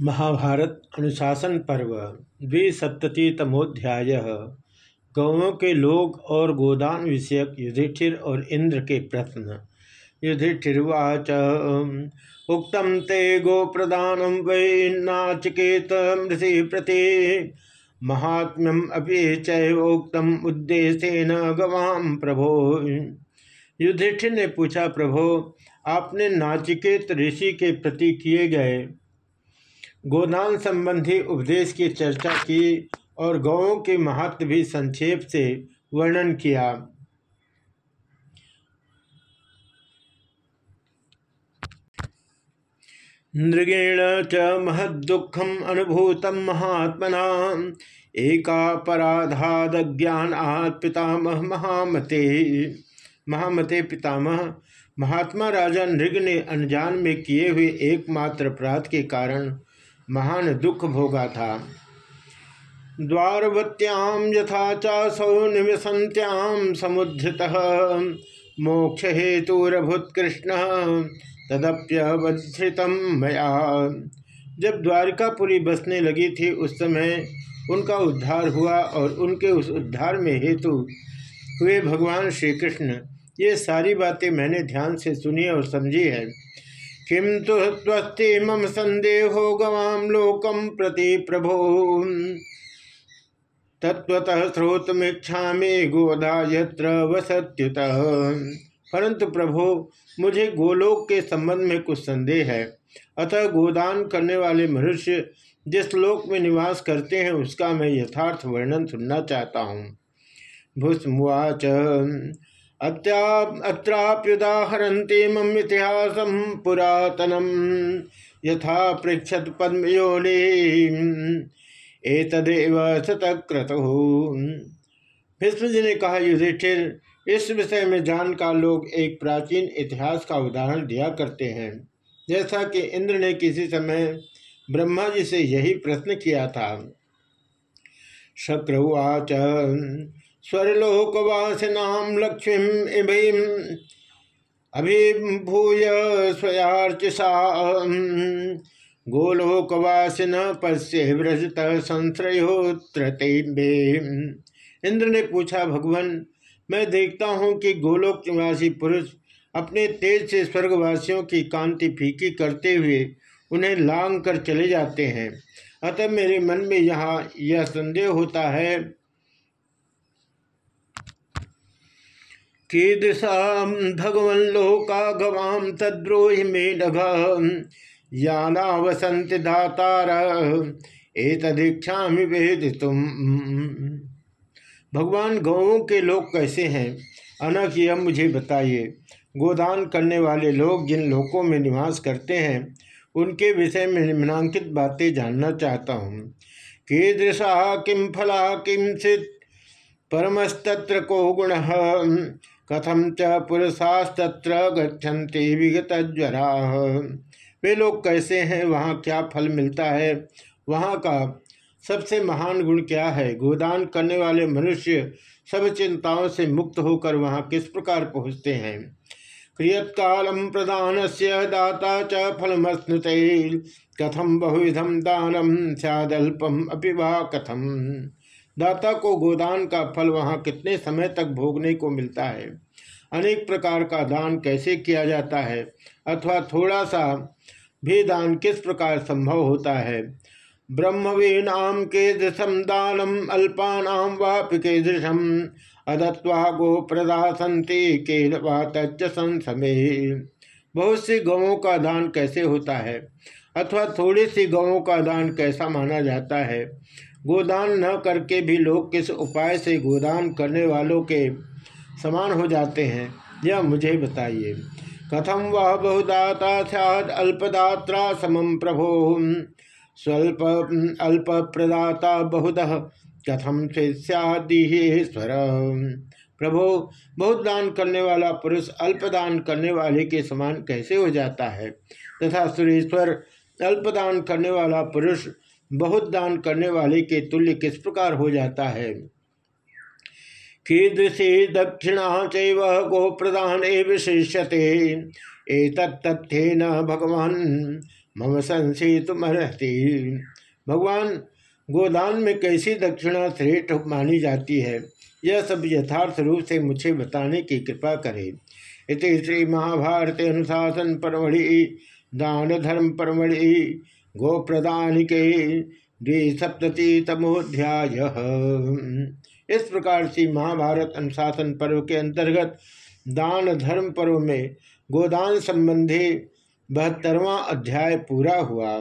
महाभारत अनुशासन पर्व, द्विसप्ततितमोध्याय। गौों के लोग और गोदान विषयक युधिष्ठिर और इंद्र के प्रश्न। युधिष्ठिर्वाच उक्तम ते गो प्रदान वै नाचिकेत मृषि प्रति। महात्म्यम अभी चोक्तम न गवाम प्रभो। युधिष्ठिर ने पूछा, प्रभो, आपने नाचिकेत ऋषि के प्रति किए गए गोदान संबंधी उपदेश की चर्चा की और गौों के महत्व भी संक्षेप से वर्णन किया। नृगेण च महदुखम अनुभूतम महात्मना एका पराधाद ज्ञान पितामह महामते। महामते पितामह। महात्मा राजा नृग ने अनजान में किए हुए एकमात्र अपराध के कारण महान दुख भोगा था। द्वारवत्याम यथा चासौ निवसंत्याम समुद्धृत। मोक्ष हेतुरभुत कृष्ण तदप्यवधृतम मया। जब द्वारकापुरी बसने लगी थी उस समय उनका उद्धार हुआ और उनके उस उद्धार में हेतु हुए भगवान श्री कृष्ण ये सारी बातें मैंने ध्यान से सुनी और समझी है। किम तो त्वस्ति मम संदेहो गवाम लोकम प्रति प्रभो। तत्वतः स्रोतमीक्षा गोदा यत्र वसत्युत परंतु प्रभो, मुझे गोलोक के संबंध में कुछ संदेह है। अतः गोदान करने वाले मनुष्य जिस लोक में निवास करते हैं, उसका मैं यथार्थ वर्णन सुनना चाहता हूँ। भूस्मुच अत्राप्युदाहरते मम इतिहास पुरातनम। यथा पृछत पद्मयोनि एतदेव शतक्रतु। भीष्म जी ने कहा, युधिष्ठिर, इस विषय में जानकार लोग एक प्राचीन इतिहास का उदाहरण दिया करते हैं। जैसा कि इंद्र ने किसी समय ब्रह्मा जी से यही प्रश्न किया था। शक्रवाच स्वर्लोकवासिनाम लक्ष्मी इभीम अभिभूय स्वयार्चिषा गोलोकवासिन पश्य व्रजत संश्रयोत्रते इंद्र ने पूछा, भगवान, मैं देखता हूँ कि गोलोक निवासी पुरुष अपने तेज से स्वर्गवासियों की कांति फीकी करते हुए उन्हें लांग कर चले जाते हैं। अतः मेरे मन में यहाँ यह संदेह होता है भगवन लोका गवाम तद्रोहि में डघ याना वसंत धातार एतदीक्षा वेद तुम भगवान गौों के लोग कैसे हैं? अनक यह मुझे बताइए। गोदान करने वाले लोग जिन लोकों में निवास करते हैं, उनके विषय में निम्नांकित बातें जानना चाहता हूँ। कीदृशा किम फला किम सित परमस्तत्र को गुण। कथम च पुरुषास्तत्र गच्छन्ति विगत ज्वरा वे लोग कैसे हैं? वहाँ क्या फल मिलता है? वहाँ का सबसे महान गुण क्या है? गोदान करने वाले मनुष्य सब चिंताओं से मुक्त होकर वहाँ किस प्रकार पहुँचते हैं? क्रियत्कालम प्रदान से दाता च फलमस्नुत। कथम बहुविधम दानम सदल्पम अपिवा कथम? दाता को गोदान का फल वहाँ कितने समय तक भोगने को मिलता है? अनेक प्रकार का दान कैसे किया जाता है? अथवा थोड़ा सा भी दान किस प्रकार संभव होता है? ब्रह्मवीनाम के दृशम दानम अल्पानाम वापि के दृशम अदत्वा गो प्रदासंति के संसमे बहुत सी गौों का दान कैसे होता है? अथवा थोड़ी सी गौों का दान कैसा माना जाता है? गोदान न करके भी लोग किस उपाय से गोदान करने वालों के समान हो जाते हैं? यह मुझे बताइए। कथम वह बहुदाता सद अल्पदात्रा समम प्रभो? स्वल्प अल्प प्रदाता बहुद। कथम से सदीहेश्वर प्रभो बहुत दान करने वाला पुरुष अल्पदान करने वाले के समान कैसे हो जाता है? तथा सुरेश्वर, अल्पदान करने वाला पुरुष बहुत दान करने वाले के तुल्य किस प्रकार हो जाता है? कीदृशी दक्षिणा चैव गो प्रदान विशिष्यते। एतत्थ्येन भगवान, मम संशयितुमर्हति भगवान, गोदान में कैसी दक्षिणा श्रेष्ठ मानी जाती है? यह सब यथार्थ रूप से मुझे बताने की कृपा करे। इति श्री महाभारत अनुशासन परमढ़ि, दान धर्म परमढ़ि गो प्रदान के द्विसप्तति तमोध्याय इस प्रकार से महाभारत अनुशासन पर्व के अंतर्गत दान धर्म पर्व में गोदान संबंधी बहत्तरवा अध्याय पूरा हुआ।